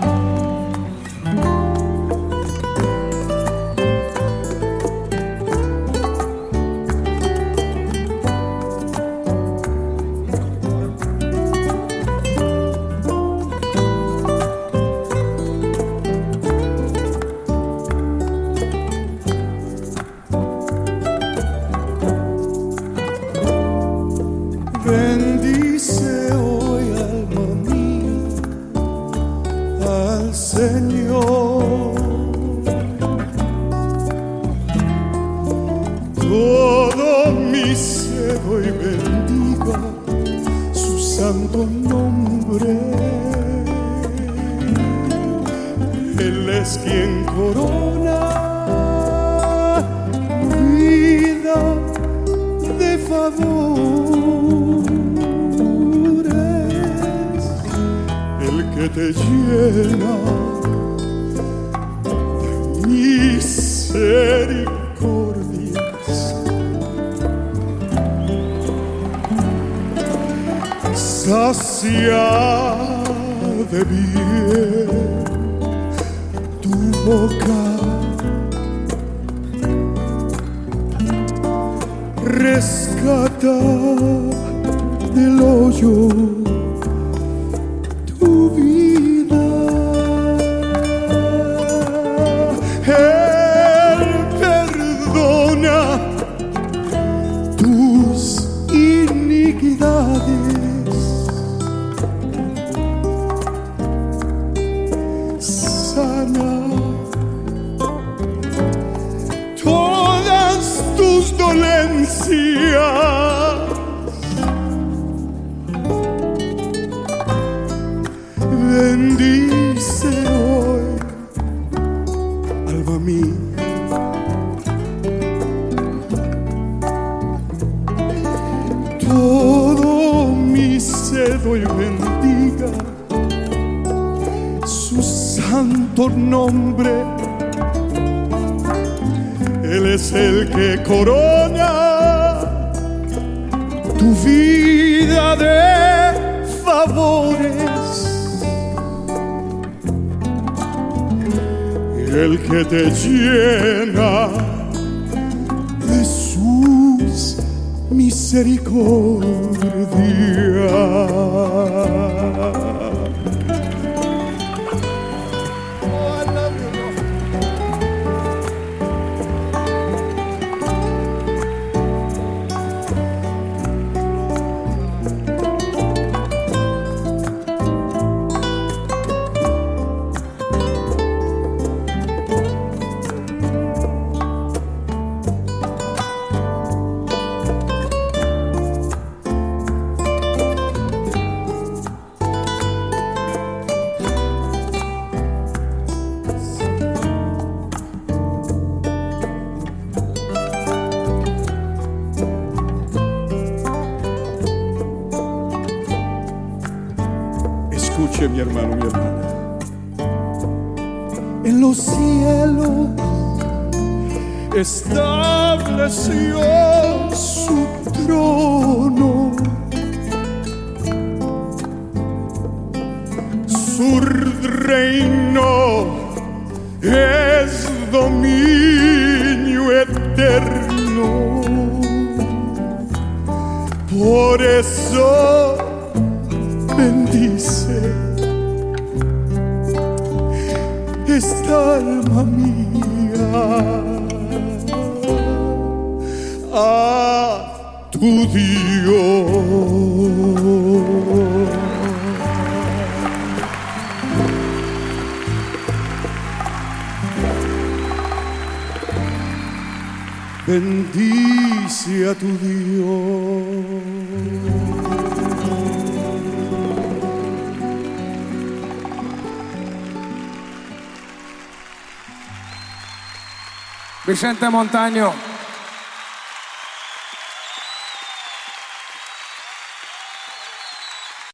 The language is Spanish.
Bendice hoy bendiga su santo nombre. Él es quien corona vida de favores, el que te llena Sacia de bien tu boca. rescata del hoyo dolencias. Bendice hoy, alma mía. Todo mi ser hoy bendiga su santo nombre. Él es el que corona tu vida de favores. El que te llena de sus misericordias. Mi hermano, mi hermana. En los cielos estableció su trono. Su reino es dominio eterno. Por eso alma mía a tu Dios. Bendice a tu Dios. Vicente Montagno.